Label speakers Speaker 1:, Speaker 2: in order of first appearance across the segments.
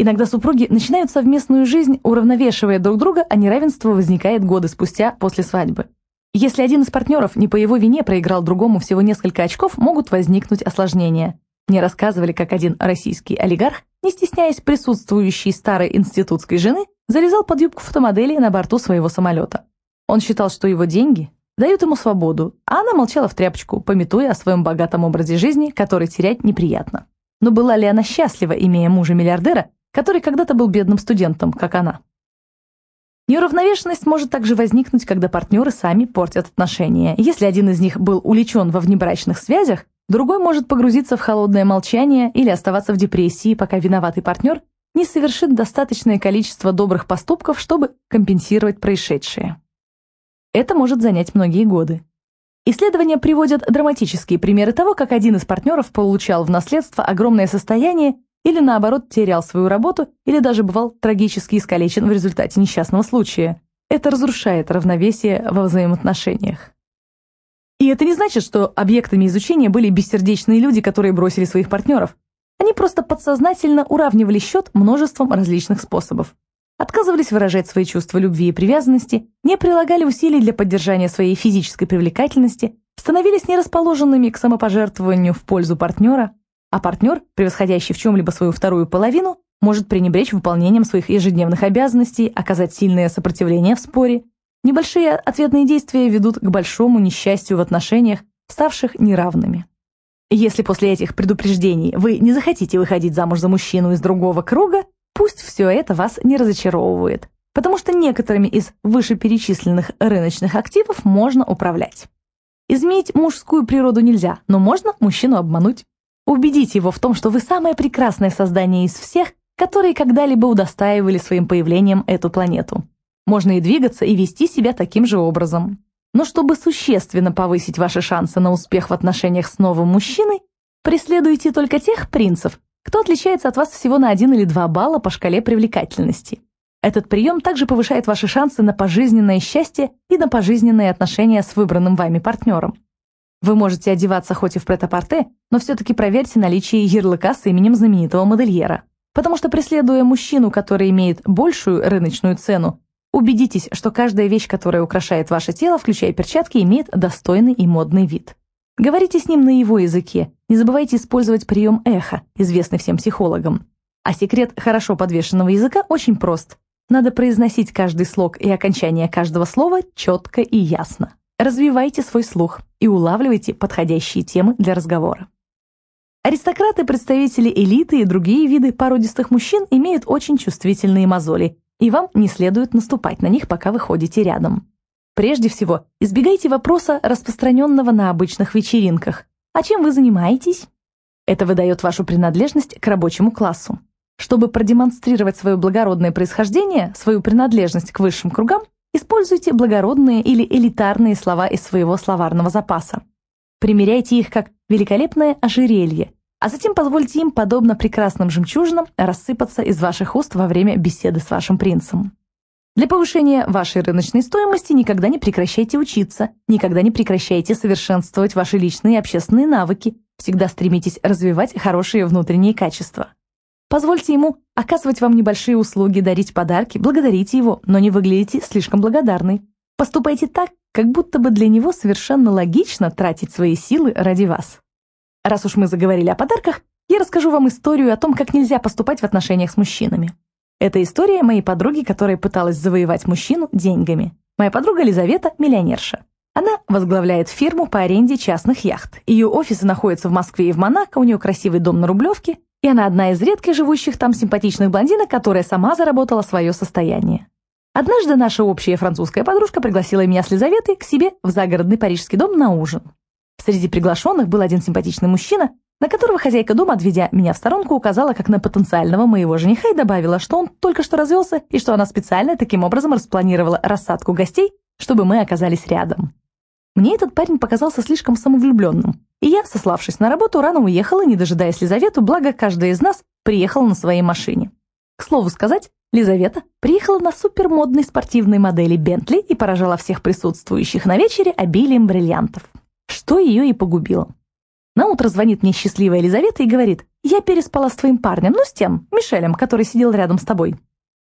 Speaker 1: Иногда супруги начинают совместную жизнь, уравновешивая друг друга, а неравенство возникает годы спустя после свадьбы. Если один из партнеров не по его вине проиграл другому всего несколько очков, могут возникнуть осложнения. Мне рассказывали, как один российский олигарх, не стесняясь присутствующей старой институтской жены, залезал под юбку фотомодели на борту своего самолета. Он считал, что его деньги дают ему свободу, а она молчала в тряпочку, пометуя о своем богатом образе жизни, который терять неприятно. Но была ли она счастлива, имея мужа-миллиардера, который когда-то был бедным студентом, как она? Неуравновешенность может также возникнуть, когда партнеры сами портят отношения. Если один из них был увлечен во внебрачных связях, другой может погрузиться в холодное молчание или оставаться в депрессии, пока виноватый партнер не совершит достаточное количество добрых поступков, чтобы компенсировать происшедшее. Это может занять многие годы. Исследования приводят драматические примеры того, как один из партнеров получал в наследство огромное состояние или, наоборот, терял свою работу или даже бывал трагически искалечен в результате несчастного случая. Это разрушает равновесие во взаимоотношениях. И это не значит, что объектами изучения были бессердечные люди, которые бросили своих партнеров. Они просто подсознательно уравнивали счет множеством различных способов отказывались выражать свои чувства любви и привязанности, не прилагали усилий для поддержания своей физической привлекательности, становились нерасположенными к самопожертвованию в пользу партнера, а партнер, превосходящий в чем-либо свою вторую половину, может пренебречь выполнением своих ежедневных обязанностей, оказать сильное сопротивление в споре. Небольшие ответные действия ведут к большому несчастью в отношениях, ставших неравными. Если после этих предупреждений вы не захотите выходить замуж за мужчину из другого круга, Пусть все это вас не разочаровывает, потому что некоторыми из вышеперечисленных рыночных активов можно управлять. Изменить мужскую природу нельзя, но можно мужчину обмануть. Убедите его в том, что вы самое прекрасное создание из всех, которые когда-либо удостаивали своим появлением эту планету. Можно и двигаться, и вести себя таким же образом. Но чтобы существенно повысить ваши шансы на успех в отношениях с новым мужчиной, преследуйте только тех принцев, кто отличается от вас всего на один или два балла по шкале привлекательности. Этот прием также повышает ваши шансы на пожизненное счастье и на пожизненные отношения с выбранным вами партнером. Вы можете одеваться хоть и в претапорте, но все-таки проверьте наличие ярлыка с именем знаменитого модельера. Потому что преследуя мужчину, который имеет большую рыночную цену, убедитесь, что каждая вещь, которая украшает ваше тело, включая перчатки, имеет достойный и модный вид. Говорите с ним на его языке. Не забывайте использовать прием эхо, известный всем психологам. А секрет хорошо подвешенного языка очень прост. Надо произносить каждый слог и окончание каждого слова четко и ясно. Развивайте свой слух и улавливайте подходящие темы для разговора. Аристократы, представители элиты и другие виды породистых мужчин имеют очень чувствительные мозоли, и вам не следует наступать на них, пока вы ходите рядом. Прежде всего, избегайте вопроса, распространенного на обычных вечеринках. А чем вы занимаетесь? Это выдает вашу принадлежность к рабочему классу. Чтобы продемонстрировать свое благородное происхождение, свою принадлежность к высшим кругам, используйте благородные или элитарные слова из своего словарного запаса. Примеряйте их как великолепное ожерелье, а затем позвольте им, подобно прекрасным жемчужинам, рассыпаться из ваших уст во время беседы с вашим принцем. Для повышения вашей рыночной стоимости никогда не прекращайте учиться, никогда не прекращайте совершенствовать ваши личные и общественные навыки, всегда стремитесь развивать хорошие внутренние качества. Позвольте ему оказывать вам небольшие услуги, дарить подарки, благодарите его, но не выглядите слишком благодарной. Поступайте так, как будто бы для него совершенно логично тратить свои силы ради вас. Раз уж мы заговорили о подарках, я расскажу вам историю о том, как нельзя поступать в отношениях с мужчинами. Это история моей подруги, которая пыталась завоевать мужчину деньгами. Моя подруга Лизавета – миллионерша. Она возглавляет фирму по аренде частных яхт. Ее офисы находятся в Москве и в Монако, у нее красивый дом на Рублевке, и она одна из редких живущих там симпатичных блондинок, которая сама заработала свое состояние. Однажды наша общая французская подружка пригласила меня с Лизаветой к себе в загородный парижский дом на ужин. Среди приглашенных был один симпатичный мужчина, на которого хозяйка дома, отведя меня в сторонку, указала как на потенциального моего жениха и добавила, что он только что развелся и что она специально таким образом распланировала рассадку гостей, чтобы мы оказались рядом. Мне этот парень показался слишком самовлюбленным, и я, сославшись на работу, рано уехала, не дожидаясь Лизавету, благо каждая из нас приехала на своей машине. К слову сказать, Лизавета приехала на супермодной спортивной модели Бентли и поражала всех присутствующих на вечере обилием бриллиантов, что ее и погубило. Наутро звонит мне счастливая Елизавета и говорит, «Я переспала с твоим парнем, ну с тем, Мишелем, который сидел рядом с тобой».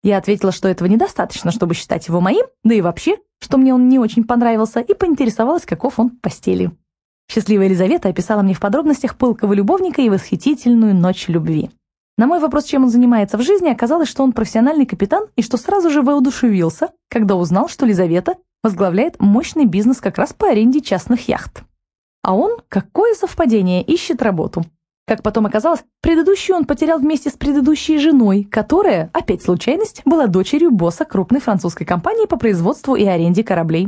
Speaker 1: Я ответила, что этого недостаточно, чтобы считать его моим, да и вообще, что мне он не очень понравился, и поинтересовалась, каков он в постели. Счастливая Елизавета описала мне в подробностях пылкого любовника и восхитительную ночь любви. На мой вопрос, чем он занимается в жизни, оказалось, что он профессиональный капитан и что сразу же воодушевился, когда узнал, что Елизавета возглавляет мощный бизнес как раз по аренде частных яхт. А он, какое совпадение, ищет работу. Как потом оказалось, предыдущую он потерял вместе с предыдущей женой, которая, опять случайность, была дочерью босса крупной французской компании по производству и аренде кораблей.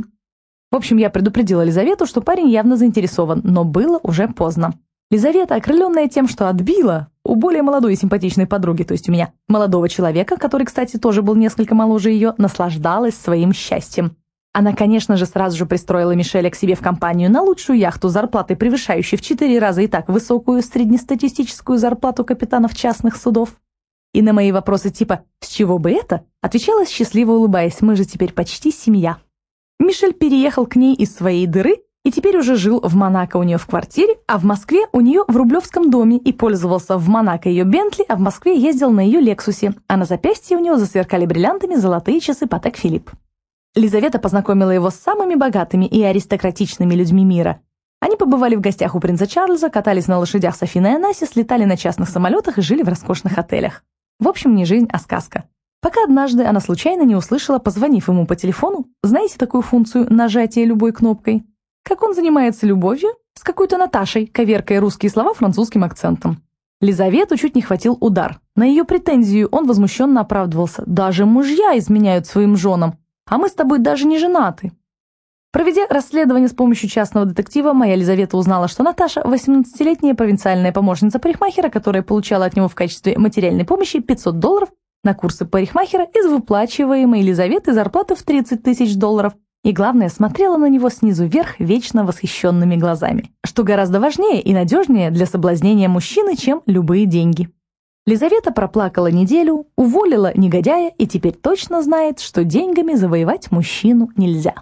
Speaker 1: В общем, я предупредила Лизавету, что парень явно заинтересован, но было уже поздно. Лизавета, окрыленная тем, что отбила у более молодой и симпатичной подруги, то есть у меня, молодого человека, который, кстати, тоже был несколько моложе ее, наслаждалась своим счастьем. Она, конечно же, сразу же пристроила Мишеля к себе в компанию на лучшую яхту зарплатой, превышающей в четыре раза и так высокую среднестатистическую зарплату капитанов частных судов. И на мои вопросы типа «С чего бы это?» отвечала счастливо улыбаясь «Мы же теперь почти семья». Мишель переехал к ней из своей дыры и теперь уже жил в Монако у нее в квартире, а в Москве у нее в Рублевском доме и пользовался в Монако ее Бентли, а в Москве ездил на ее Лексусе, а на запястье у него засверкали бриллиантами золотые часы Патек Филипп. Лизавета познакомила его с самыми богатыми и аристократичными людьми мира. Они побывали в гостях у принца Чарльза, катались на лошадях с Афиной Анасис, летали на частных самолетах и жили в роскошных отелях. В общем, не жизнь, а сказка. Пока однажды она случайно не услышала, позвонив ему по телефону, знаете такую функцию нажатия любой кнопкой? Как он занимается любовью с какой-то Наташей, коверкая русские слова французским акцентом. Лизавету чуть не хватил удар. На ее претензию он возмущенно оправдывался. «Даже мужья изменяют своим женам а мы с тобой даже не женаты». Проведя расследование с помощью частного детектива, моя Елизавета узнала, что Наташа – 18-летняя провинциальная помощница парикмахера, которая получала от него в качестве материальной помощи 500 долларов на курсы парикмахера из выплачиваемой Елизаветы зарплаты в 30 тысяч долларов. И главное, смотрела на него снизу вверх вечно восхищенными глазами, что гораздо важнее и надежнее для соблазнения мужчины, чем любые деньги. Лизавета проплакала неделю, уволила негодяя и теперь точно знает, что деньгами завоевать мужчину нельзя.